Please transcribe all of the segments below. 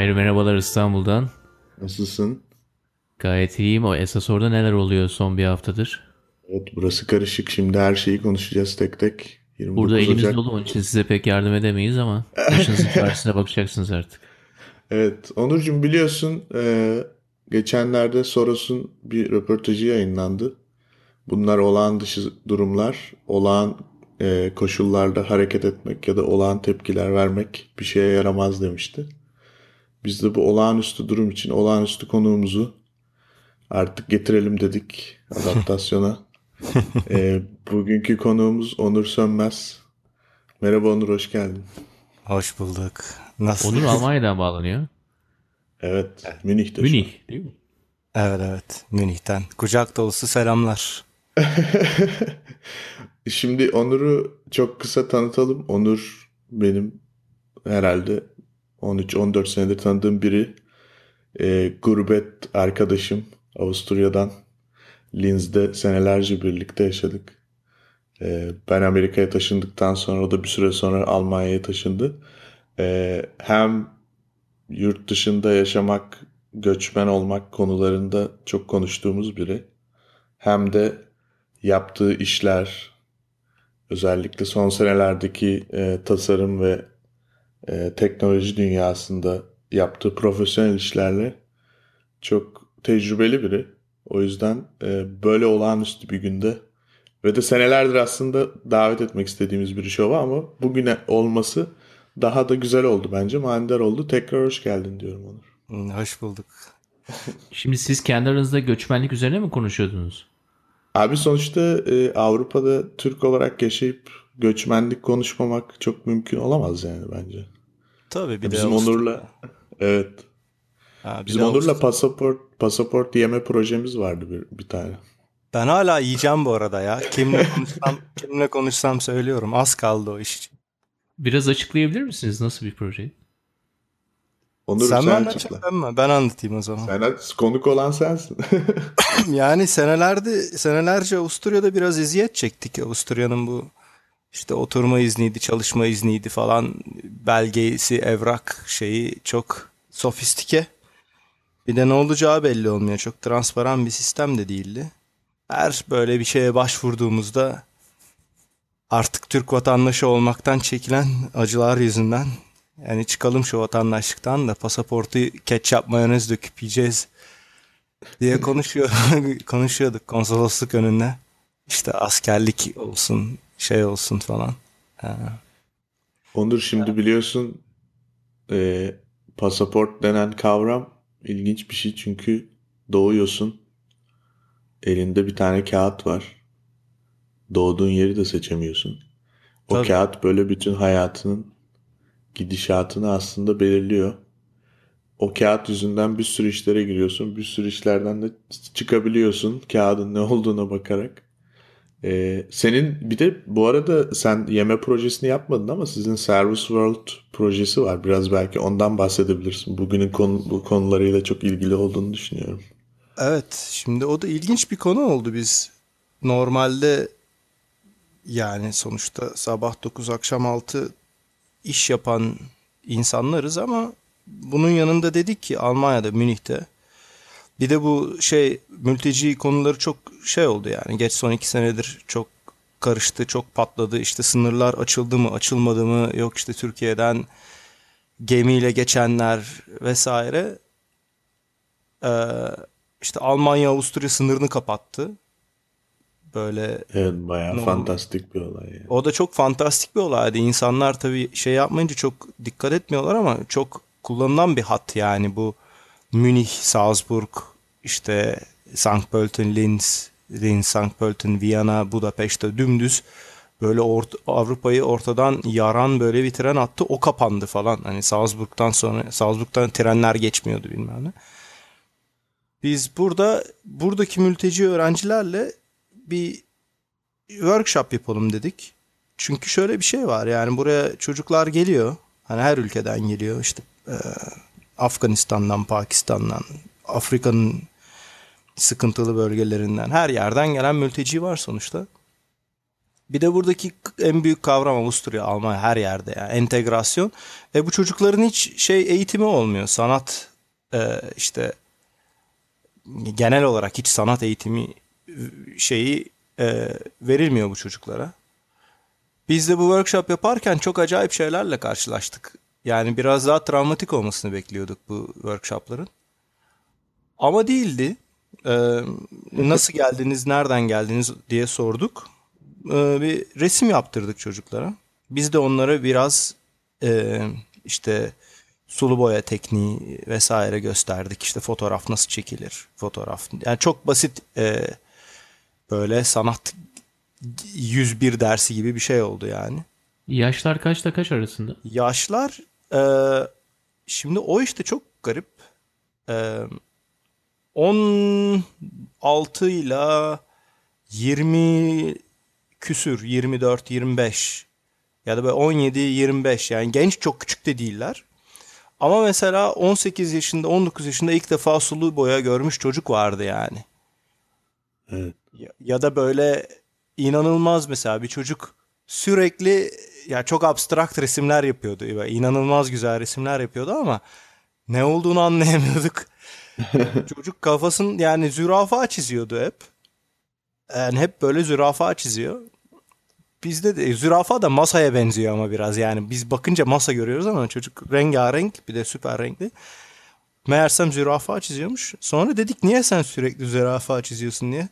Hayır merhabalar İstanbul'dan. Nasılsın? Gayet iyiyim. O esas orada neler oluyor son bir haftadır? Evet burası karışık. Şimdi her şeyi konuşacağız tek tek. 29 Burada elimiz Ocak. dolu onun için size pek yardım edemeyiz ama başınızın karşısına bakacaksınız artık. Evet Onurcuğum biliyorsun e, geçenlerde Soros'un bir röportajı yayınlandı. Bunlar olağan dışı durumlar, olağan e, koşullarda hareket etmek ya da olağan tepkiler vermek bir şeye yaramaz demişti. Biz de bu olağanüstü durum için olağanüstü konuğumuzu artık getirelim dedik adaptasyona. E, bugünkü konuğumuz Onur Sönmez. Merhaba Onur, hoş geldin. Hoş bulduk. Nasıl? Onur Almanya'dan bağlanıyor. Evet, Münih'te. Münih değil mi? Evet evet Münih'ten. Kucak dolusu selamlar. Şimdi Onur'u çok kısa tanıtalım. Onur benim herhalde 13-14 senedir tanıdığım biri. Ee, gurbet arkadaşım Avusturya'dan. Linz'de senelerce birlikte yaşadık. Ee, ben Amerika'ya taşındıktan sonra o da bir süre sonra Almanya'ya taşındı. Ee, hem yurt dışında yaşamak, göçmen olmak konularında çok konuştuğumuz biri. Hem de yaptığı işler, özellikle son senelerdeki e, tasarım ve e, teknoloji dünyasında yaptığı profesyonel işlerle çok tecrübeli biri. O yüzden e, böyle olağanüstü bir günde ve de senelerdir aslında davet etmek istediğimiz bir şova ama bugüne olması daha da güzel oldu bence. Manidar oldu. Tekrar hoş geldin diyorum Onur. Hmm, Hoş bulduk. Şimdi siz kendi aranızda göçmenlik üzerine mi konuşuyordunuz? Abi sonuçta e, Avrupa'da Türk olarak yaşayıp göçmenlik konuşmamak çok mümkün olamaz yani bence. Tabii bir de Bizim. Onur'la evet. Ha, Bizim Onur'la pasaport pasaport yeme projemiz vardı bir, bir tane. Ben hala yiyeceğim bu arada ya. Kimle konuşsam, kimle konuşsam söylüyorum. Az kaldı o iş için. Biraz açıklayabilir misiniz nasıl bir proje? Onur sen sen, anlatacaksın ben mi? Ben anlatayım o zaman. Sen konuk olan sensin. Yani senelerde senelerce Avusturya'da biraz eziyet çektik. Avusturya'nın bu işte oturma izniydi, çalışma izniydi falan belgesi, evrak şeyi çok sofistike. Bir de ne olacağı belli olmuyor. Çok transparan bir sistem de değildi. Her böyle bir şeye başvurduğumuzda artık Türk vatandaşı olmaktan çekilen acılar yüzünden yani çıkalım şu vatandaşlıktan da pasaportu ketçap mayonez döküp yiyeceğiz diye konuşuyor konuşuyorduk konsolosluk önünde. İşte askerlik olsun, şey olsun falan. Ha. Onur şimdi biliyorsun e, pasaport denen kavram ilginç bir şey çünkü doğuyorsun elinde bir tane kağıt var. Doğduğun yeri de seçemiyorsun. O Tabii. kağıt böyle bütün hayatının gidişatını aslında belirliyor. O kağıt yüzünden bir sürü işlere giriyorsun. Bir sürü işlerden de çıkabiliyorsun kağıdın ne olduğuna bakarak. Ee, senin bir de bu arada sen yeme projesini yapmadın ama sizin Service World projesi var. Biraz belki ondan bahsedebilirsin. Bugünün konu, bu konularıyla çok ilgili olduğunu düşünüyorum. Evet, şimdi o da ilginç bir konu oldu biz. Normalde yani sonuçta sabah 9 akşam 6 iş yapan insanlarız ama bunun yanında dedik ki Almanya'da Münih'te bir de bu şey mülteci konuları çok şey oldu yani geç son iki senedir çok karıştı çok patladı işte sınırlar açıldı mı açılmadı mı yok işte Türkiye'den gemiyle geçenler vesaire Ee, işte Almanya Avusturya sınırını kapattı böyle Evet bayağı oldu? fantastik bir olay. Yani. o da çok fantastik bir olaydı. İnsanlar tabii şey yapmayınca çok dikkat etmiyorlar ama çok kullanılan bir hat yani bu Münih, Salzburg, işte St. Pölten, Linz, Linz, St. Pölten, Viyana, Budapeşte dümdüz böyle ort- Avrupa'yı ortadan yaran böyle bir tren attı. O kapandı falan. Hani Salzburg'dan sonra Salzburg'dan trenler geçmiyordu bilmem ne. Biz burada buradaki mülteci öğrencilerle bir workshop yapalım dedik. Çünkü şöyle bir şey var yani buraya çocuklar geliyor. Hani her ülkeden geliyor işte e, Afganistan'dan, Pakistan'dan, Afrika'nın sıkıntılı bölgelerinden her yerden gelen mülteci var sonuçta. Bir de buradaki en büyük kavram Avusturya, Almanya her yerde yani entegrasyon. E bu çocukların hiç şey eğitimi olmuyor. Sanat e, işte genel olarak hiç sanat eğitimi şeyi e, verilmiyor bu çocuklara. Biz de bu workshop yaparken çok acayip şeylerle karşılaştık. Yani biraz daha travmatik olmasını bekliyorduk bu workshopların. Ama değildi. Ee, nasıl geldiniz, nereden geldiniz diye sorduk. Ee, bir resim yaptırdık çocuklara. Biz de onlara biraz e, işte sulu boya tekniği vesaire gösterdik. İşte fotoğraf nasıl çekilir, fotoğraf. Yani çok basit e, böyle sanat 101 dersi gibi bir şey oldu yani. Yaşlar kaçta kaç arasında? Yaşlar e, şimdi o işte çok garip. E, 16 ile 20 küsür 24 25 ya da böyle 17 25 yani genç çok küçük de değiller. Ama mesela 18 yaşında 19 yaşında ilk defa sulu boya görmüş çocuk vardı yani. Evet. Ya, ya da böyle inanılmaz mesela bir çocuk sürekli ya çok abstrakt resimler yapıyordu. İnanılmaz güzel resimler yapıyordu ama ne olduğunu anlayamıyorduk. Çocuk kafasın yani zürafa çiziyordu hep. Yani hep böyle zürafa çiziyor. Bizde de zürafa da masaya benziyor ama biraz yani biz bakınca masa görüyoruz ama çocuk rengarenk bir de süper renkli. Meğersem zürafa çiziyormuş. Sonra dedik niye sen sürekli zürafa çiziyorsun diye.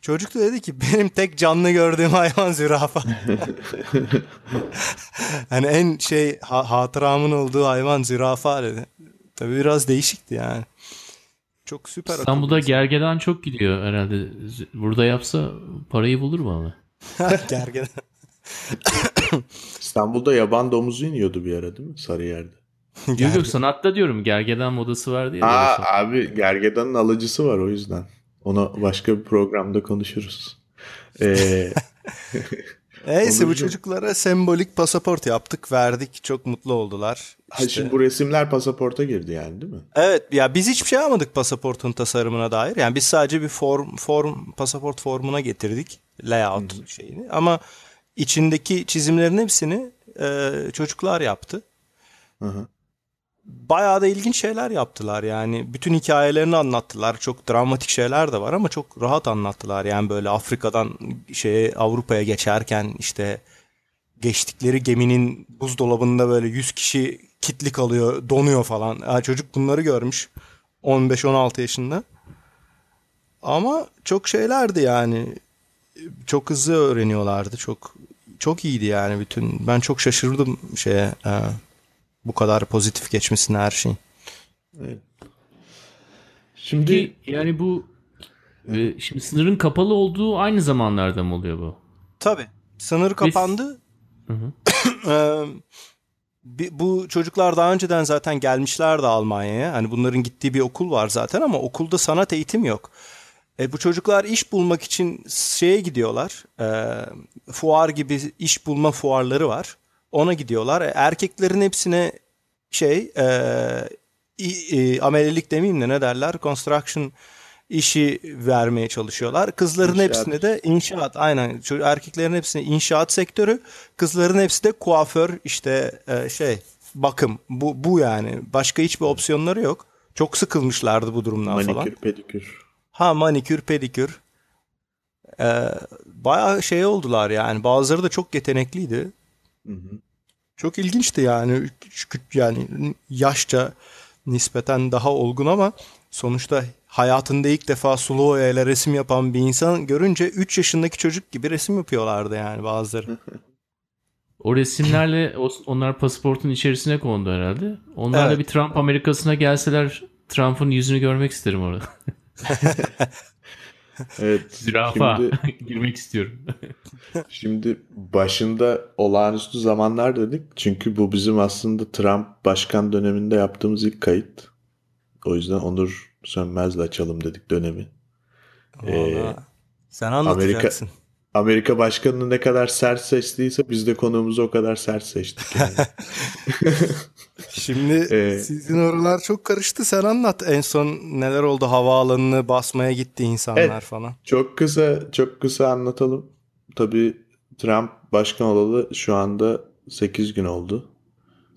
Çocuk da dedi ki benim tek canlı gördüğüm hayvan zürafa. hani en şey ha- hatıramın olduğu hayvan zürafa dedi. Tabii biraz değişikti yani. Çok süper. İstanbul'da gergedan çok gidiyor herhalde. Burada yapsa parayı bulur valla. gergedan. İstanbul'da yaban domuzu iniyordu bir ara değil mi? Sarıyer'de. Yok yok sanatta diyorum gergedan modası vardı ya. Aa, abi gergedanın alıcısı var o yüzden. Ona başka bir programda konuşuruz. Ee, Neyse bu çocuklara sembolik pasaport yaptık, verdik. Çok mutlu oldular. ha, İşte- şimdi bu resimler pasaporta girdi yani değil mi? Evet ya biz hiçbir şey almadık pasaportun tasarımına dair. Yani biz sadece bir form form pasaport formuna getirdik layout şeyini. Ama içindeki çizimlerin hepsini e, çocuklar yaptı. Hı hı. Bayağı da ilginç şeyler yaptılar yani. Bütün hikayelerini anlattılar. Çok dramatik şeyler de var ama çok rahat anlattılar. Yani böyle Afrika'dan şeye Avrupa'ya geçerken işte geçtikleri geminin buzdolabında böyle 100 kişi kitli kalıyor, donuyor falan. Ha, çocuk bunları görmüş 15-16 yaşında. Ama çok şeylerdi yani. Çok hızlı öğreniyorlardı. Çok çok iyiydi yani bütün. Ben çok şaşırdım şeye. e, bu kadar pozitif geçmesine her şeyin. Şimdi Ki yani bu e, şimdi sınırın kapalı olduğu aynı zamanlarda mı oluyor bu? Tabii. Sınır kapandı. Hı hı. Ee, bi- bu çocuklar daha önceden zaten gelmişlerdi Almanya'ya. Hani bunların gittiği bir okul var zaten ama okulda sanat eğitim yok. E, bu çocuklar iş bulmak için şeye gidiyorlar. E, fuar gibi iş bulma fuarları var. Ona gidiyorlar. E, erkeklerin hepsine şey e, e, amelelik demeyeyim de ne derler? Construction işi vermeye çalışıyorlar. Kızların İnşaat. hepsine de inşaat aynen. Erkeklerin hepsine inşaat sektörü, kızların hepsi de kuaför işte e, şey bakım. Bu bu yani. Başka hiçbir opsiyonları yok. Çok sıkılmışlardı bu durumdan falan. manikür pedikür. Ha manikür pedikür. Ee, bayağı şey oldular yani. Bazıları da çok yetenekliydi. Hı hı. Çok ilginçti yani. Yani yaşça nispeten daha olgun ama sonuçta hayatında ilk defa sulu ile resim yapan bir insan görünce 3 yaşındaki çocuk gibi resim yapıyorlardı yani bazıları. O resimlerle onlar pasaportun içerisine kondu herhalde. Onlar da Evet. bir Trump Amerikası'na gelseler Trump'ın yüzünü görmek isterim orada. Evet. Zürafa. Şimdi, Girmek istiyorum. şimdi başında olağanüstü zamanlar dedik. Çünkü bu bizim aslında Trump başkan döneminde yaptığımız ilk kayıt. O yüzden Onur Sönmez'le açalım dedik dönemi. Ee, Sen anlatacaksın. Amerika başkanını ne kadar sert seçtiyse biz de konuğumuzu o kadar sert seçtik. Yani. Şimdi Ee, sizin oralar çok karıştı. Sen anlat en son neler oldu havaalanını basmaya gitti insanlar Evet. falan. Çok kısa çok kısa anlatalım. Tabii Trump başkan olalı şu anda 8 gün oldu.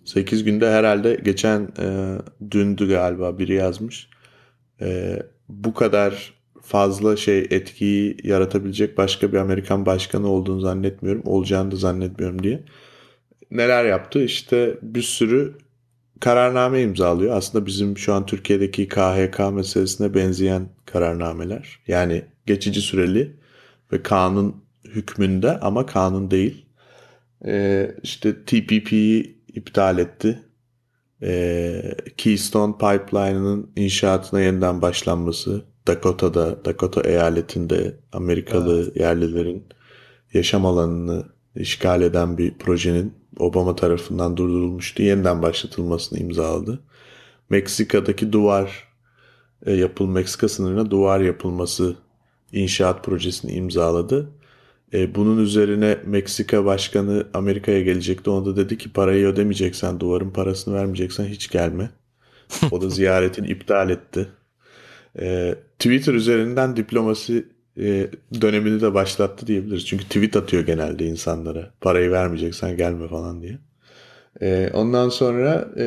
8 günde herhalde geçen e, dündü galiba biri yazmış. E, bu kadar fazla şey etkiyi yaratabilecek başka bir Amerikan başkanı olduğunu zannetmiyorum. Olacağını da zannetmiyorum diye. Neler yaptı? İşte bir sürü kararname imzalıyor. Aslında bizim şu an Türkiye'deki KHK meselesine benzeyen kararnameler. Yani geçici süreli ve kanun hükmünde ama kanun değil. Ee, işte TPP'yi iptal etti. Ee, Keystone Pipeline'ının inşaatına yeniden başlanması, Dakota'da, Dakota eyaletinde Amerikalı evet. yerlilerin yaşam alanını işgal eden bir projenin Obama tarafından durdurulmuştu. Yeniden başlatılmasını imzaladı. Meksika'daki duvar e, yapıl Meksika sınırına duvar yapılması inşaat projesini imzaladı. E, bunun üzerine Meksika başkanı Amerika'ya gelecekti. Ona da dedi ki parayı ödemeyeceksen, duvarın parasını vermeyeceksen hiç gelme. O da ziyaretini iptal etti. E, Twitter üzerinden diplomasi e, dönemini de başlattı diyebiliriz. Çünkü tweet atıyor genelde insanlara. Parayı vermeyeceksen gelme falan diye. E, ondan sonra e,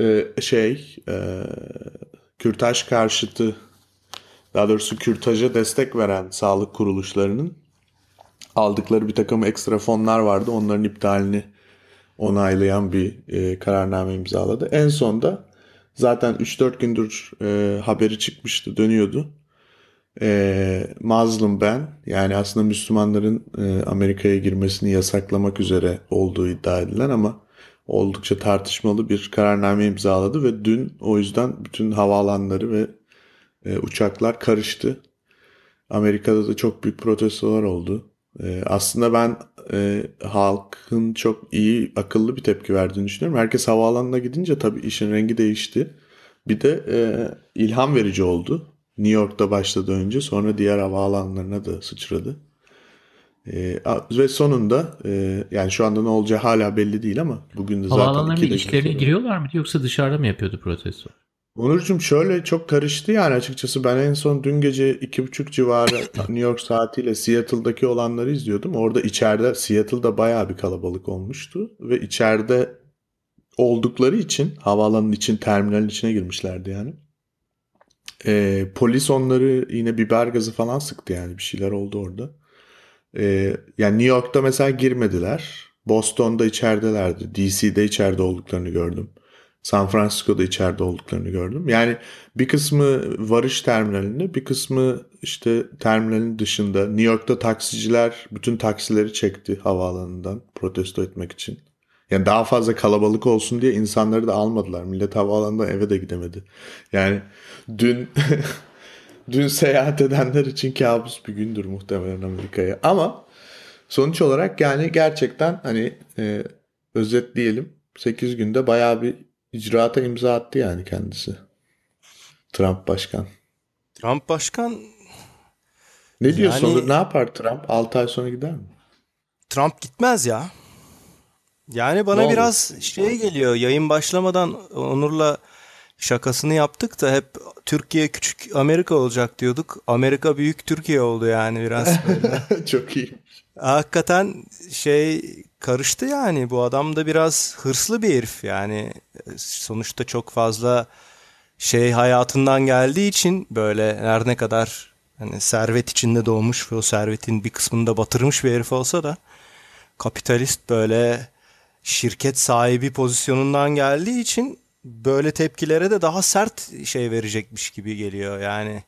e, şey e, kürtaj karşıtı daha doğrusu kürtaja destek veren sağlık kuruluşlarının aldıkları bir takım ekstra fonlar vardı. Onların iptalini onaylayan bir e, kararname imzaladı. En sonda zaten 3-4 gündür e, haberi çıkmıştı, dönüyordu. E, Muslim ben yani aslında Müslümanların e, Amerika'ya girmesini yasaklamak üzere olduğu iddia edilen ama oldukça tartışmalı bir kararname imzaladı ve dün o yüzden bütün havaalanları ve e, uçaklar karıştı. Amerika'da da çok büyük protestolar oldu. E, aslında ben e, halkın çok iyi, akıllı bir tepki verdiğini düşünüyorum. Herkes havaalanına gidince tabii işin rengi değişti. Bir de e, ilham verici oldu. New York'ta başladı önce sonra diğer havaalanlarına da sıçradı. E, ve sonunda e, yani şu anda ne olacağı hala belli değil ama bugün de zaten Havaalanlarının içlerine giriyorlar mı yoksa dışarıda mı yapıyordu protesto? Onurcuğum şöyle çok karıştı yani açıkçası ben en son dün gece iki buçuk civarı New York saatiyle Seattle'daki olanları izliyordum. Orada içeride Seattle'da bayağı bir kalabalık olmuştu ve içeride oldukları için havaalanının için terminalin içine girmişlerdi yani. Ee, polis onları yine biber gazı falan sıktı yani bir şeyler oldu orada. Ee, yani New York'ta mesela girmediler. Boston'da içeridelerdi. DC'de içeride olduklarını gördüm. San Francisco'da içeride olduklarını gördüm. Yani bir kısmı varış terminalinde, bir kısmı işte terminalin dışında. New York'ta taksiciler bütün taksileri çekti havaalanından protesto etmek için. Yani daha fazla kalabalık olsun diye insanları da almadılar. Millet havaalanından eve de gidemedi. Yani dün dün seyahat edenler için kabus bir gündür muhtemelen Amerika'ya. Ama sonuç olarak yani gerçekten hani e, özetleyelim. 8 günde bayağı bir icraata imza attı yani kendisi. Trump başkan. Trump başkan ne diyorsun? Yani, ne yapar Trump? 6 ay sonra gider mi? Trump gitmez ya. Yani bana ne biraz olur? şey geliyor. Yayın başlamadan Onur'la şakasını yaptık da hep Türkiye küçük Amerika olacak diyorduk. Amerika büyük Türkiye oldu yani biraz böyle. Çok iyi. Hakikaten şey karıştı yani bu adam da biraz hırslı bir herif yani sonuçta çok fazla şey hayatından geldiği için böyle her ne kadar hani servet içinde doğmuş ve o servetin bir kısmını da batırmış bir herif olsa da kapitalist böyle şirket sahibi pozisyonundan geldiği için böyle tepkilere de daha sert şey verecekmiş gibi geliyor yani.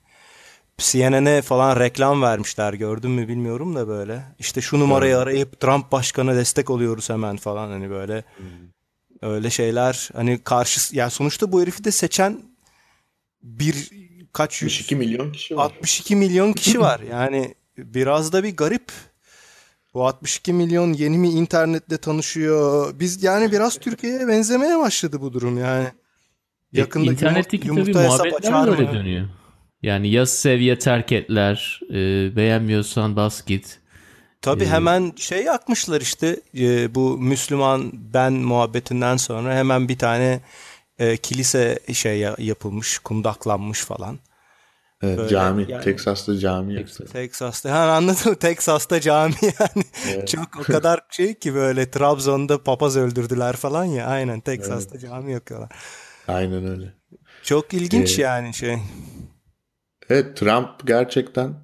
CNN'e falan reklam vermişler gördün mü bilmiyorum da böyle. İşte şu numarayı evet. arayıp Trump başkanı destek oluyoruz hemen falan hani böyle. Hmm. Öyle şeyler hani karşı yani sonuçta bu herifi de seçen bir kaç 62 milyon kişi var. 62 milyon kişi var. Yani biraz da bir garip. Bu 62 milyon yeni mi internetle tanışıyor? Biz yani biraz Türkiye'ye benzemeye başladı bu durum yani. E, Yakında İnternetteki tabii muhabbetler öyle dönüyor. Yani ya sev ya terk etler, e, beğenmiyorsan bas git. Tabii ee, hemen şey yakmışlar işte e, bu Müslüman ben muhabbetinden sonra hemen bir tane e, kilise şey yapılmış, kundaklanmış falan. Evet, Böyle cami. Yani, Texas'ta cami yaptı. Texas'ta. Ha, anladım. Texas'ta cami yani. Evet. Çok o kadar şey ki böyle Trabzon'da papaz öldürdüler falan ya. Aynen Texas'ta evet. cami yakıyorlar. Aynen öyle. Çok ilginç ee, yani şey. Evet Trump gerçekten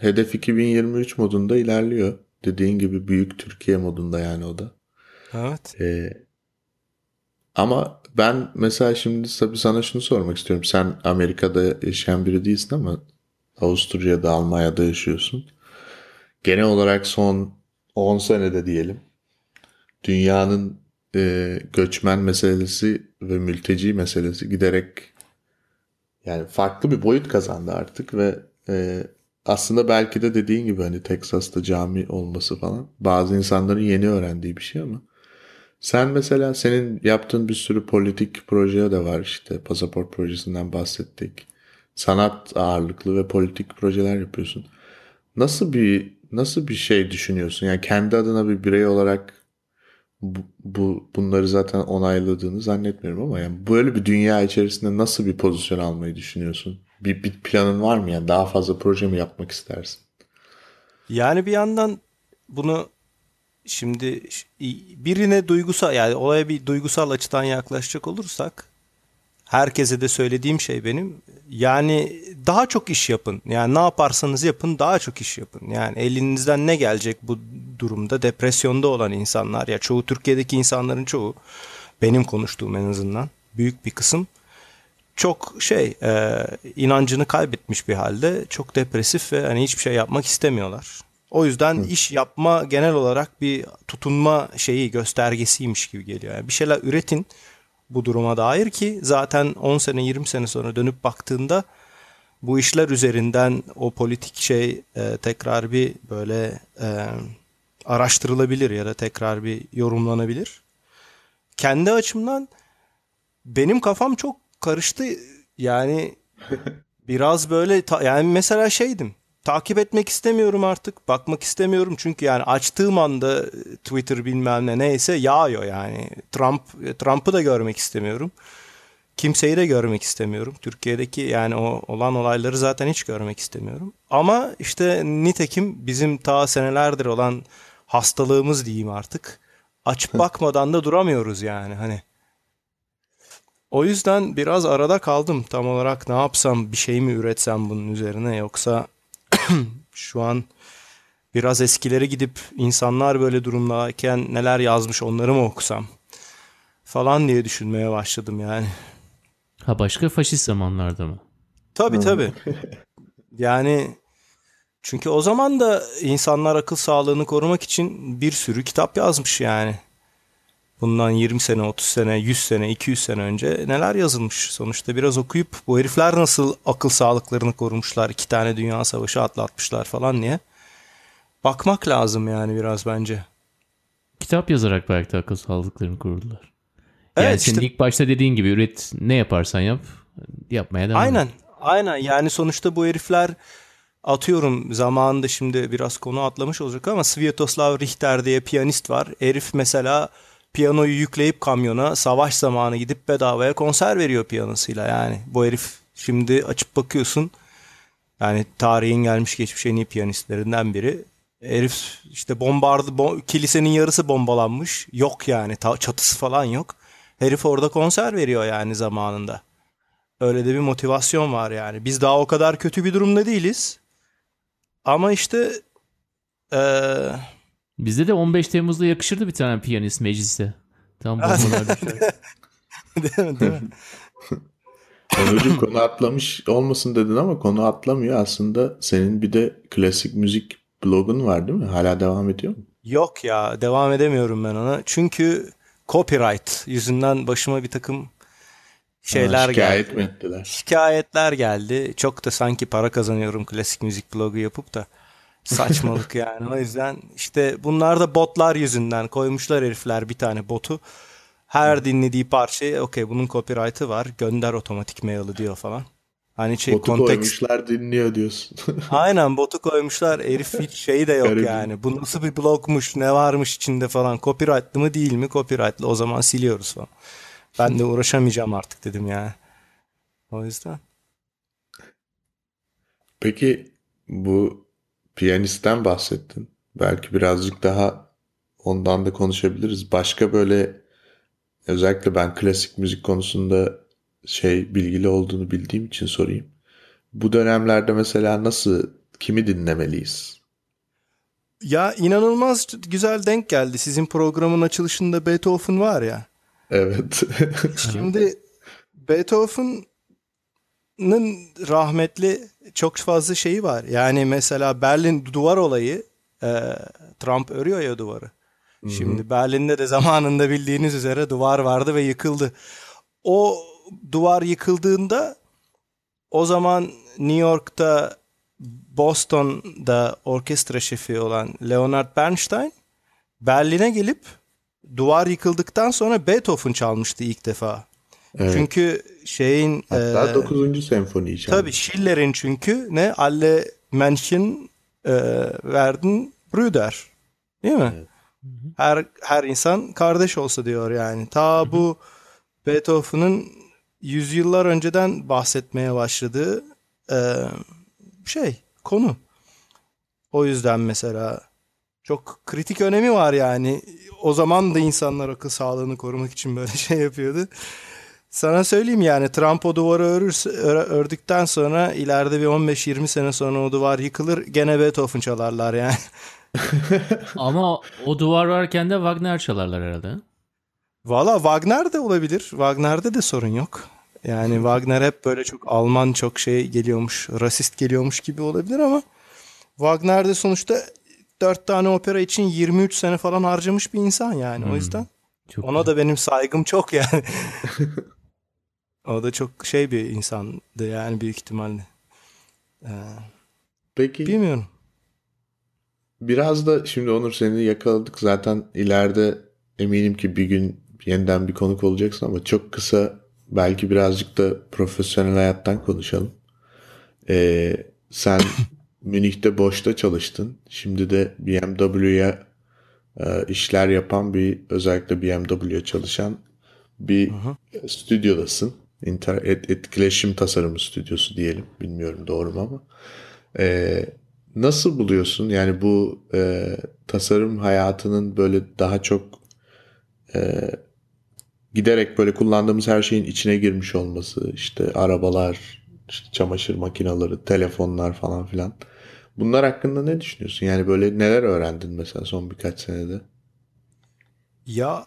hedef 2023 modunda ilerliyor. Dediğin gibi büyük Türkiye modunda yani o da. Evet. Ee, ama ben mesela şimdi tabii sana şunu sormak istiyorum. Sen Amerika'da yaşayan biri değilsin ama Avusturya'da, Almanya'da yaşıyorsun. Genel olarak son 10 senede diyelim dünyanın e, göçmen meselesi ve mülteci meselesi giderek yani farklı bir boyut kazandı artık ve e, aslında belki de dediğin gibi hani Texas'ta cami olması falan bazı insanların yeni öğrendiği bir şey ama sen mesela senin yaptığın bir sürü politik proje de var işte pasaport projesinden bahsettik. Sanat ağırlıklı ve politik projeler yapıyorsun. Nasıl bir nasıl bir şey düşünüyorsun? Yani kendi adına bir birey olarak bu, bu bunları zaten onayladığını zannetmiyorum ama yani böyle bir dünya içerisinde nasıl bir pozisyon almayı düşünüyorsun? Bir, bir planın var mı yani daha fazla proje mi yapmak istersin? Yani bir yandan bunu şimdi birine duygusal yani olaya bir duygusal açıdan yaklaşacak olursak herkese de söylediğim şey benim yani daha çok iş yapın. Yani ne yaparsanız yapın daha çok iş yapın. Yani elinizden ne gelecek bu durumda depresyonda olan insanlar ya çoğu Türkiye'deki insanların çoğu benim konuştuğum en azından büyük bir kısım çok şey e, inancını kaybetmiş bir halde çok depresif ve hani hiçbir şey yapmak istemiyorlar. O yüzden Hı. iş yapma genel olarak bir tutunma şeyi göstergesiymiş gibi geliyor. Yani bir şeyler üretin bu duruma dair ki zaten 10 sene 20 sene sonra dönüp baktığında bu işler üzerinden o politik şey e, tekrar bir böyle e, araştırılabilir ya da tekrar bir yorumlanabilir. Kendi açımdan benim kafam çok karıştı. Yani biraz böyle yani mesela şeydim takip etmek istemiyorum artık. Bakmak istemiyorum çünkü yani açtığım anda e, Twitter bilmem ne neyse yağıyor yani. Trump e, Trump'ı da görmek istemiyorum. Kimseyi de görmek istemiyorum. Türkiye'deki yani o olan olayları zaten hiç görmek istemiyorum. Ama işte nitekim bizim ta senelerdir olan hastalığımız diyeyim artık. Açıp bakmadan da duramıyoruz yani hani. O yüzden biraz arada kaldım tam olarak ne yapsam bir şey mi üretsem bunun üzerine yoksa şu an biraz eskileri gidip insanlar böyle durumdayken neler yazmış onları mı okusam falan diye düşünmeye başladım yani. Ha başka faşist zamanlarda mı? Tabii tabii. yani çünkü o zaman da insanlar akıl sağlığını korumak için bir sürü kitap yazmış yani. Bundan 20 sene, 30 sene, 100 sene, 200 sene önce neler yazılmış. Sonuçta biraz okuyup bu herifler nasıl akıl sağlıklarını korumuşlar, iki tane dünya savaşı atlatmışlar falan diye. Bakmak lazım yani biraz bence. Kitap yazarak belki de akıl sağlıklarını korudular. Yani evet, senin işte, ilk başta dediğin gibi üret ne yaparsan yap yapmaya devam Aynen. Et. Aynen yani sonuçta bu herifler atıyorum zamanında şimdi biraz konu atlamış olacak ama Sviatoslav Richter diye piyanist var. Herif mesela piyanoyu yükleyip kamyona savaş zamanı gidip bedavaya konser veriyor piyanosuyla yani. Bu herif şimdi açıp bakıyorsun yani tarihin gelmiş geçmiş en iyi piyanistlerinden biri. Herif işte bombardı bom, kilisenin yarısı bombalanmış. Yok yani ta, çatısı falan yok. Herif orada konser veriyor yani zamanında. Öyle de bir motivasyon var yani. Biz daha o kadar kötü bir durumda değiliz. Ama işte eee Bizde de 15 Temmuz'da yakışırdı bir tane piyanist mecliste. Tam bombalar düşer. değil mi? Değil mi? Onurcuğum konu atlamış olmasın dedin ama konu atlamıyor. Aslında senin bir de klasik müzik blogun var değil mi? Hala devam ediyor mu? Yok ya devam edemiyorum ben ona. Çünkü copyright yüzünden başıma bir takım şeyler ha, şikayet geldi. mi ettiler? Şikayetler geldi. Çok da sanki para kazanıyorum klasik müzik blogu yapıp da. Saçmalık yani. O yüzden işte bunlar da botlar yüzünden koymuşlar herifler bir tane botu. Her dinlediği parça okey bunun copyright'ı var. Gönder otomatik mail'i diyor falan. Hani şey botu kontekst... koymuşlar dinliyor diyorsun. Aynen botu koymuşlar. Herif hiç şey de yok yani. Bu nasıl bir blogmuş ne varmış içinde falan. Copyright'lı mı değil mi? Copyright'lı o zaman siliyoruz falan. Ben de uğraşamayacağım artık dedim yani. O yüzden. Peki bu piyanistten bahsettin. Belki birazcık daha ondan da konuşabiliriz. Başka böyle özellikle ben klasik müzik konusunda şey bilgili olduğunu bildiğim için sorayım. Bu dönemlerde mesela nasıl kimi dinlemeliyiz? Ya inanılmaz güzel denk geldi. Sizin programın açılışında Beethoven var ya. Evet. Şimdi Beethoven'ın rahmetli çok fazla şeyi var. Yani mesela Berlin duvar olayı e, Trump örüyor ya duvarı. Hı-hı. Şimdi Berlin'de de zamanında bildiğiniz üzere duvar vardı ve yıkıldı. O duvar yıkıldığında o zaman New York'ta Boston'da orkestra şefi olan Leonard Bernstein Berlin'e gelip duvar yıkıldıktan sonra Beethoven çalmıştı ilk defa. Evet. Çünkü şeyin hatta e, 9. senfoniyi çaldı. Tabii Schiller'in çünkü ne Alle Menschen e, werden Brüder. Değil mi? Evet. Her her insan kardeş olsa diyor yani. Ta bu Beethoven'ın yüzyıllar önceden bahsetmeye başladığı e, şey, konu. O yüzden mesela çok kritik önemi var yani. O zaman da insanlar akıl sağlığını korumak için böyle şey yapıyordu. Sana söyleyeyim yani Trump o duvarı örürse, ördükten sonra ileride bir 15-20 sene sonra o duvar yıkılır gene Beethoven çalarlar yani. Ama o duvar varken de Wagner çalarlar herhalde. Valla Wagner de olabilir. Wagner'de de sorun yok. Yani Wagner hep böyle çok Alman çok şey geliyormuş, rasist geliyormuş gibi olabilir ama Wagner de sonuçta dört tane opera için 23 sene falan harcamış bir insan yani. Hmm. O yüzden çok ona güzel. da benim saygım çok yani. o da çok şey bir insandı yani büyük ihtimalle. Ee, Peki. Bilmiyorum. Biraz da şimdi Onur seni yakaladık. Zaten ileride eminim ki bir gün yeniden bir konuk olacaksın ama çok kısa belki birazcık da profesyonel hayattan konuşalım. Ee, sen Münih'te boşta çalıştın. Şimdi de BMW'ye e, işler yapan bir özellikle BMW'ye çalışan bir Aha. stüdyodasın. İnter et, etkileşim tasarımı stüdyosu diyelim. Bilmiyorum doğru mu ama. Ee, nasıl buluyorsun? Yani bu e, tasarım hayatının böyle daha çok e, giderek böyle kullandığımız her şeyin içine girmiş olması, işte arabalar, işte çamaşır makineleri, telefonlar falan filan. Bunlar hakkında ne düşünüyorsun? Yani böyle neler öğrendin mesela son birkaç senede? Ya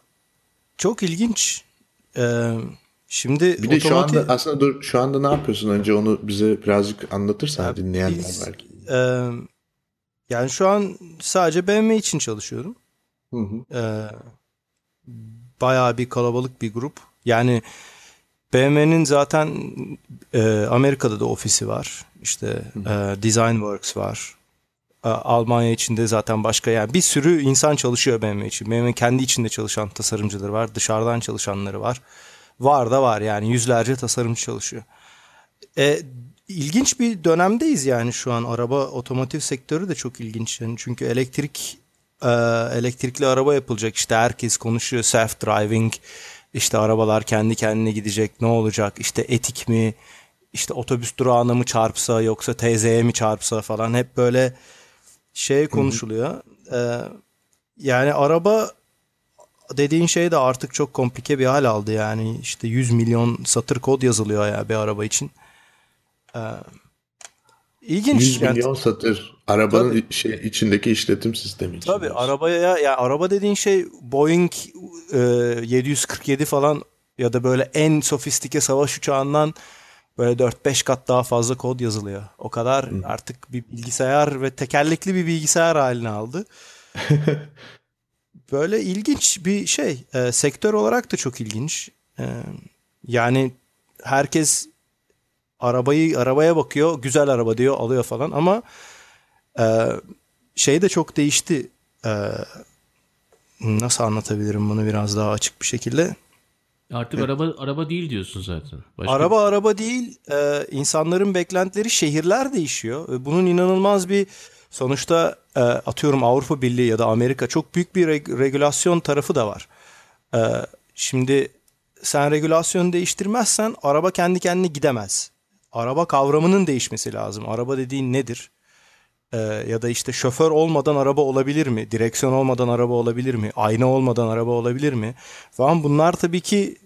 çok ilginç. Ee, şimdi bir de otomotiv... şu anda aslında dur şu anda ne yapıyorsun? Önce onu bize birazcık anlatırsan ya dinleyenler biz, belki. E, yani şu an sadece BMW için çalışıyorum. Hı hı. E, bayağı bir kalabalık bir grup. Yani BMW'nin zaten e, Amerika'da da ofisi var. İşte e, Designworks var. E, Almanya içinde zaten başka yani bir sürü insan çalışıyor BMW için. BMW kendi içinde çalışan tasarımcıları var. Dışarıdan çalışanları var. Var da var yani yüzlerce tasarımcı çalışıyor. E, ilginç bir dönemdeyiz yani şu an. Araba otomotiv sektörü de çok ilginç. Yani. Çünkü elektrik e, elektrikli araba yapılacak. İşte herkes konuşuyor self driving işte arabalar kendi kendine gidecek ne olacak? İşte etik mi? İşte otobüs durağına mı çarpsa yoksa teyzeye mi çarpsa falan. Hep böyle şey konuşuluyor. Ee, yani araba dediğin şey de artık çok komplike bir hal aldı yani işte 100 milyon satır kod yazılıyor ya bir araba için. Ee, ilginç. 100 milyon yani, satır. Arabanın tabii, şey, içindeki işletim sistemi için. Tabii arabaya ya yani araba dediğin şey Boeing e, 747 falan ya da böyle en sofistike savaş uçağından böyle 4-5 kat daha fazla kod yazılıyor. O kadar Hı. artık bir bilgisayar ve tekerlekli bir bilgisayar haline aldı. böyle ilginç bir şey. E, sektör olarak da çok ilginç. E, yani herkes arabayı arabaya bakıyor, güzel araba diyor, alıyor falan ama ee, şey de çok değişti. Ee, nasıl anlatabilirim bunu biraz daha açık bir şekilde? Artık evet. araba araba değil diyorsun zaten. Başka araba bir... araba değil. Ee, insanların beklentileri şehirler değişiyor. Bunun inanılmaz bir sonuçta e, atıyorum Avrupa Birliği ya da Amerika çok büyük bir reg- regülasyon tarafı da var. Ee, şimdi sen regülasyonu değiştirmezsen araba kendi kendine gidemez. araba kavramının değişmesi lazım. Araba dediğin nedir? Ee, ya da işte şoför olmadan araba olabilir mi? Direksiyon olmadan araba olabilir mi? Ayna olmadan araba olabilir mi? Falan bunlar tabii ki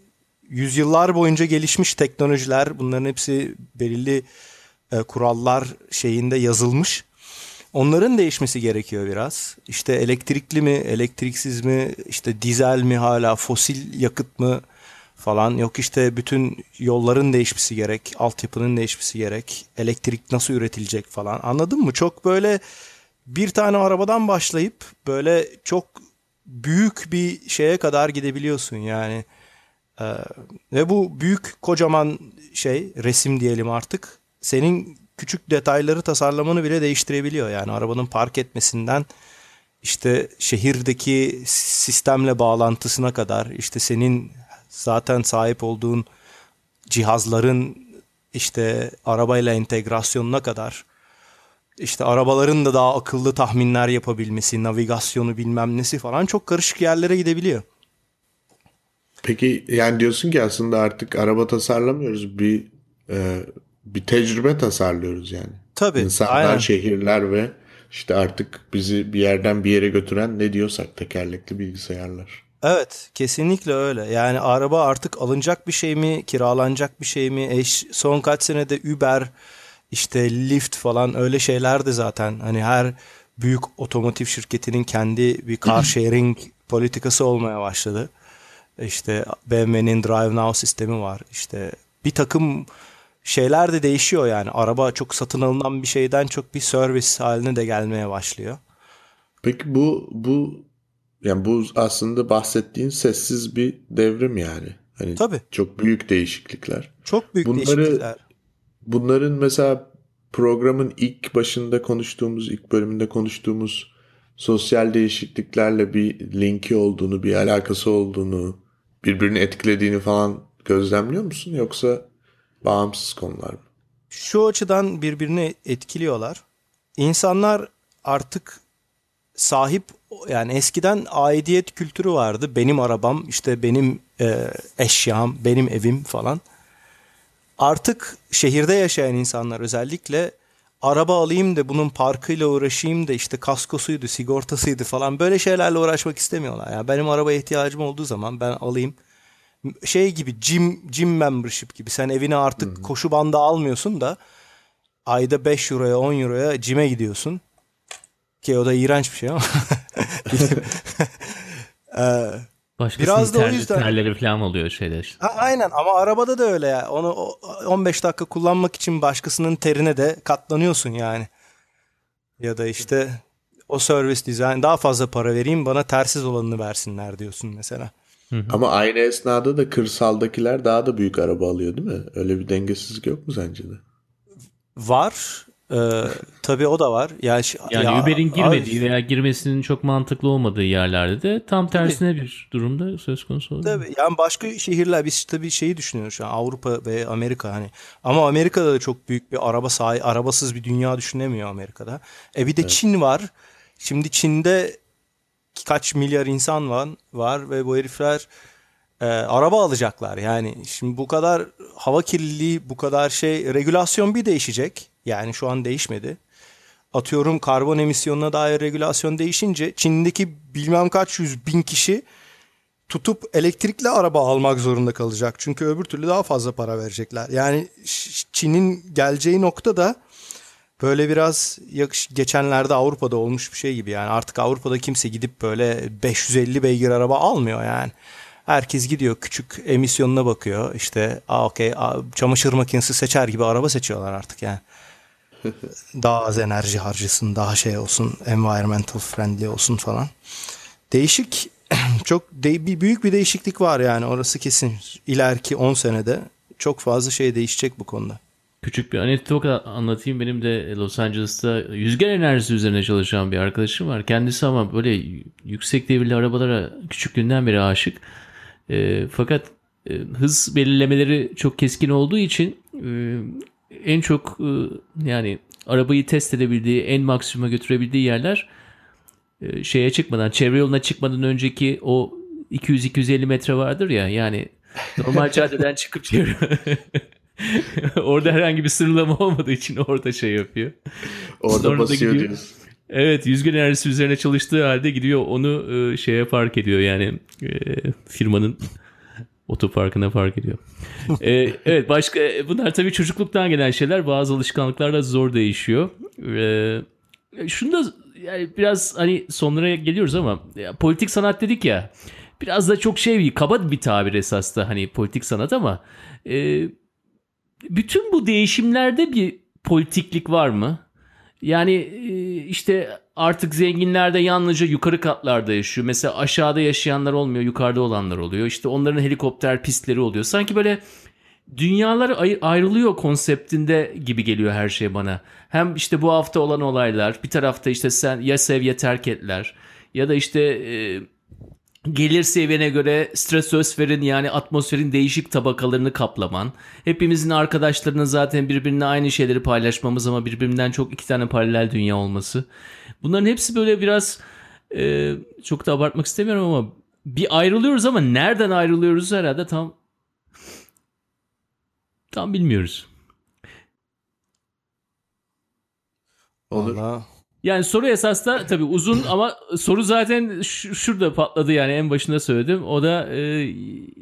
yüzyıllar boyunca gelişmiş teknolojiler. Bunların hepsi belirli e, kurallar şeyinde yazılmış. Onların değişmesi gerekiyor biraz. İşte elektrikli mi, elektriksiz mi, işte dizel mi hala, fosil yakıt mı falan. Yok işte bütün yolların değişmesi gerek, altyapının değişmesi gerek, elektrik nasıl üretilecek falan. Anladın mı? Çok böyle bir tane arabadan başlayıp böyle çok büyük bir şeye kadar gidebiliyorsun yani. Ee, ve bu büyük kocaman şey resim diyelim artık senin küçük detayları tasarlamanı bile değiştirebiliyor. Yani arabanın park etmesinden işte şehirdeki sistemle bağlantısına kadar işte senin zaten sahip olduğun cihazların işte arabayla entegrasyonuna kadar işte arabaların da daha akıllı tahminler yapabilmesi, navigasyonu bilmem nesi falan çok karışık yerlere gidebiliyor. Peki yani diyorsun ki aslında artık araba tasarlamıyoruz bir e, bir tecrübe tasarlıyoruz yani. Tabii. İnsanlar, aynen. şehirler ve işte artık bizi bir yerden bir yere götüren ne diyorsak tekerlekli bilgisayarlar. Evet kesinlikle öyle. Yani araba artık alınacak bir şey mi, kiralanacak bir şey mi? Eş, son kaç senede Uber, işte Lyft falan öyle şeyler de zaten. Hani her büyük otomotiv şirketinin kendi bir car sharing politikası olmaya başladı. İşte BMW'nin Drive Now sistemi var. İşte bir takım şeyler de değişiyor yani. Araba çok satın alınan bir şeyden çok bir servis haline de gelmeye başlıyor. Peki bu bu yani bu aslında bahsettiğin sessiz bir devrim yani. Hani Tabii. Çok büyük değişiklikler. Çok büyük Bunları, değişiklikler. Bunların mesela programın ilk başında konuştuğumuz, ilk bölümünde konuştuğumuz sosyal değişikliklerle bir linki olduğunu, bir alakası olduğunu, birbirini etkilediğini falan gözlemliyor musun? Yoksa bağımsız konular mı? Şu açıdan birbirini etkiliyorlar. İnsanlar artık sahip yani eskiden aidiyet kültürü vardı. Benim arabam, işte benim e, eşyam, benim evim falan. Artık şehirde yaşayan insanlar özellikle araba alayım da bunun parkıyla uğraşayım da işte kaskosuydu, sigortasıydı falan böyle şeylerle uğraşmak istemiyorlar. Yani benim arabaya ihtiyacım olduğu zaman ben alayım şey gibi gym gym membership gibi sen evine artık hmm. koşu bandı almıyorsun da ayda 5 euroya 10 euroya cime gidiyorsun. Ki o da iğrenç bir şey ama. ee, Biraz da o yüzden terleri falan oluyor şeyler işte. Ha, aynen ama arabada da öyle ya. Onu 15 dakika kullanmak için başkasının terine de katlanıyorsun yani. Ya da işte o servis dizayn daha fazla para vereyim bana tersiz olanını versinler diyorsun mesela. Hı hı. Ama aynı esnada da kırsaldakiler daha da büyük araba alıyor değil mi? Öyle bir dengesizlik yok mu sence de? Var. Ee, tabii o da var. Yani, yani ya, Uber'in girmediği abi, veya girmesinin çok mantıklı olmadığı yerlerde de tam tersine tabii. bir durumda söz konusu oluyor. Tabii yani başka şehirler biz tabii şeyi düşünüyoruz şu an Avrupa ve Amerika hani. Ama Amerika'da da çok büyük bir araba sahi arabasız bir dünya düşünemiyor Amerika'da. E bir de evet. Çin var. Şimdi Çin'de kaç milyar insan var, var ve bu herifler e, araba alacaklar. Yani şimdi bu kadar hava kirliliği, bu kadar şey, regülasyon bir değişecek. Yani şu an değişmedi. Atıyorum karbon emisyonuna dair regülasyon değişince Çin'deki bilmem kaç yüz bin kişi tutup elektrikli araba almak zorunda kalacak. Çünkü öbür türlü daha fazla para verecekler. Yani Çin'in geleceği nokta da böyle biraz geçenlerde Avrupa'da olmuş bir şey gibi yani artık Avrupa'da kimse gidip böyle 550 beygir araba almıyor yani. Herkes gidiyor küçük emisyonuna bakıyor işte a okey çamaşır makinesi seçer gibi araba seçiyorlar artık yani. daha az enerji harcasın, daha şey olsun, environmental friendly olsun falan. Değişik, çok de, bir büyük bir değişiklik var yani orası kesin. İleriki 10 senede çok fazla şey değişecek bu konuda. Küçük bir anekdot anlatayım. Benim de Los Angeles'ta rüzgar enerjisi üzerine çalışan bir arkadaşım var. Kendisi ama böyle yüksek devirli arabalara küçüklüğünden beri aşık. E, fakat e, hız belirlemeleri çok keskin olduğu için e, en çok e, yani arabayı test edebildiği, en maksimuma götürebildiği yerler e, şeye çıkmadan, çevre yoluna çıkmadan önceki o 200-250 metre vardır ya yani normal caddeden çıkıp çevre orada herhangi bir sırlama olmadığı için orada şey yapıyor. Orada Sonra basıyor gidiyor. diyorsun. Evet yüzgen enerjisi üzerine çalıştığı halde gidiyor onu e, şeye fark ediyor yani e, firmanın otoparkına fark ediyor. E, evet başka e, bunlar tabii çocukluktan gelen şeyler bazı alışkanlıklar da zor değişiyor. E, şunu da yani biraz hani sonlara geliyoruz ama ya, politik sanat dedik ya biraz da çok şey bir kaba bir tabir esas da hani politik sanat ama e, bütün bu değişimlerde bir politiklik var mı? Yani e, işte artık zenginler de yalnızca yukarı katlarda yaşıyor. Mesela aşağıda yaşayanlar olmuyor, yukarıda olanlar oluyor. İşte onların helikopter pistleri oluyor. Sanki böyle dünyalar ay- ayrılıyor konseptinde gibi geliyor her şey bana. Hem işte bu hafta olan olaylar, bir tarafta işte sen ya sev ya terk etler ya da işte e, gelir seviyene göre stratosferin yani atmosferin değişik tabakalarını kaplaman. Hepimizin arkadaşlarının zaten birbirine aynı şeyleri paylaşmamız ama birbirinden çok iki tane paralel dünya olması. Bunların hepsi böyle biraz e, çok da abartmak istemiyorum ama bir ayrılıyoruz ama nereden ayrılıyoruz herhalde tam tam bilmiyoruz. Onur. Vallahi Yani soru esas da tabii uzun ama soru zaten şurada patladı yani en başında söyledim. O da e,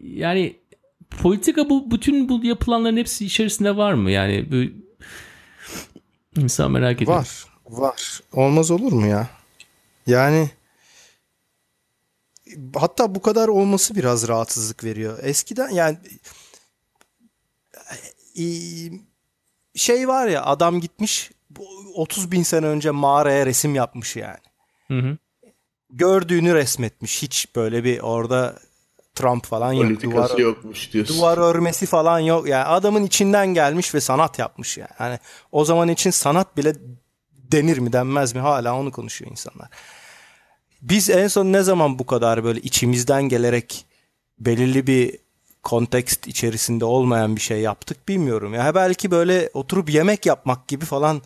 yani politika bu bütün bu yapılanların hepsi içerisinde var mı? Yani bu insan merak ediyor. var. Var. Olmaz olur mu ya? Yani hatta bu kadar olması biraz rahatsızlık veriyor. Eskiden yani e, şey var ya adam gitmiş 30 bin sene önce mağaraya resim yapmış yani. Hı hı. Gördüğünü resmetmiş. Hiç böyle bir orada Trump falan yok. Politikası Duvar, yokmuş diyorsun. duvar örmesi falan yok. Yani adamın içinden gelmiş ve sanat yapmış yani. Hani o zaman için sanat bile denir mi denmez mi hala onu konuşuyor insanlar. Biz en son ne zaman bu kadar böyle içimizden gelerek belirli bir kontekst içerisinde olmayan bir şey yaptık bilmiyorum. Ya belki böyle oturup yemek yapmak gibi falan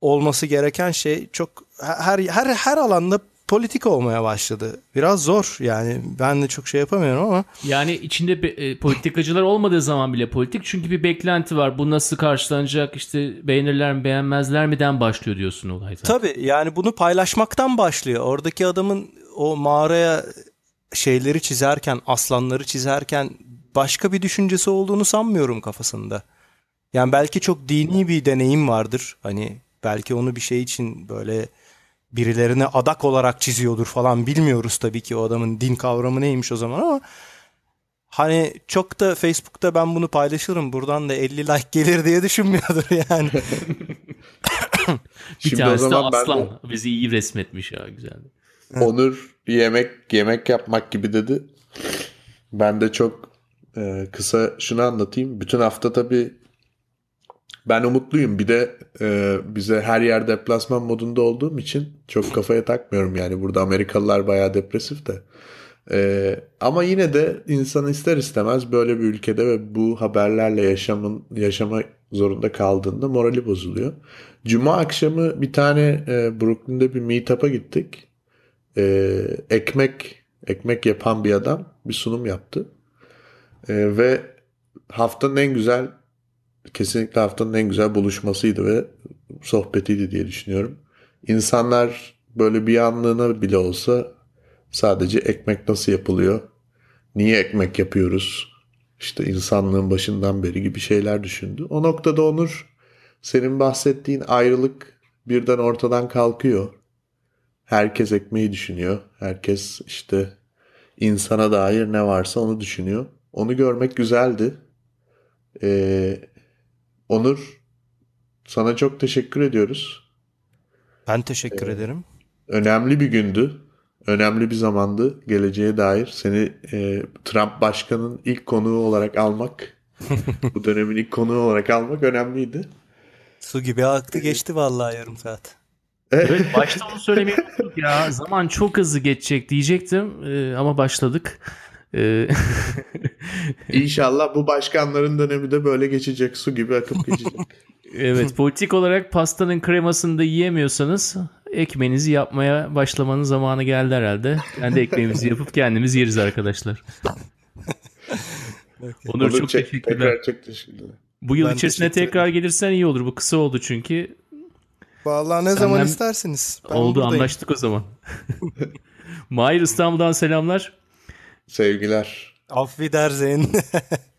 olması gereken şey çok her her her alanda politika olmaya başladı. Biraz zor yani ben de çok şey yapamıyorum ama Yani içinde e, politikacılar olmadığı zaman bile politik çünkü bir beklenti var. Bu nasıl karşılanacak işte beğenirler mi beğenmezler mi'den başlıyor diyorsun olay zaten. Tabii yani bunu paylaşmaktan başlıyor. Oradaki adamın o mağaraya şeyleri çizerken, aslanları çizerken başka bir düşüncesi olduğunu sanmıyorum kafasında. Yani belki çok dini bir deneyim vardır. Hani belki onu bir şey için böyle birilerine adak olarak çiziyordur falan bilmiyoruz tabii ki o adamın din kavramı neymiş o zaman ama hani çok da Facebook'ta ben bunu paylaşırım buradan da 50 like gelir diye düşünmüyordur yani. Bir Şimdi o tanesi de zaman ben aslan. de Bizi iyi resmetmiş ya güzeldi. Onur yemek yemek yapmak gibi dedi. Ben de çok e, kısa şunu anlatayım. Bütün hafta tabii ben umutluyum. Bir de e, bize her yer deplasman modunda olduğum için çok kafaya takmıyorum. Yani burada Amerikalılar bayağı depresif de. E, ama yine de insan ister istemez böyle bir ülkede ve bu haberlerle yaşamın yaşama zorunda kaldığında morali bozuluyor. Cuma akşamı bir tane e, Brooklyn'de bir meetup'a gittik. E, ekmek ekmek yapan bir adam bir sunum yaptı. E, ve haftanın en güzel kesinlikle haftanın en güzel buluşmasıydı ve sohbetiydi diye düşünüyorum. İnsanlar böyle bir anlığına bile olsa sadece ekmek nasıl yapılıyor? Niye ekmek yapıyoruz? İşte insanlığın başından beri gibi şeyler düşündü. O noktada Onur senin bahsettiğin ayrılık birden ortadan kalkıyor. Herkes ekmeği düşünüyor. Herkes işte insana dair ne varsa onu düşünüyor. Onu görmek güzeldi. Ee, Onur sana çok teşekkür ediyoruz. Ben teşekkür ederim. Önemli bir gündü. Önemli bir zamandı geleceğe dair. Seni e, Trump başkanın ilk konuğu olarak almak, bu dönemin ilk konuğu olarak almak önemliydi. Su gibi aktı geçti vallahi yarım saat. Evet başta onu söylemeyi unuttuk ya. Zaman çok hızlı geçecek diyecektim e, ama başladık. E, İnşallah bu başkanların dönemi de böyle geçecek. Su gibi akıp geçecek. evet politik olarak pastanın kremasını da yiyemiyorsanız ekmeğinizi yapmaya başlamanın zamanı geldi herhalde. Kendi ekmeğimizi yapıp kendimiz yeriz arkadaşlar. Onur, çok çek- teşekkürler. Tekrar çok teşekkürler. Bu yıl Ben içerisinde teşekkür tekrar gelirsen iyi olur. Bu kısa oldu çünkü. Vallahi ne zaman Senden- isterseniz. Ben oldu buradayım. anlaştık o zaman. Mahir İstanbul'dan selamlar. Sevgiler. Auf Wiedersehen.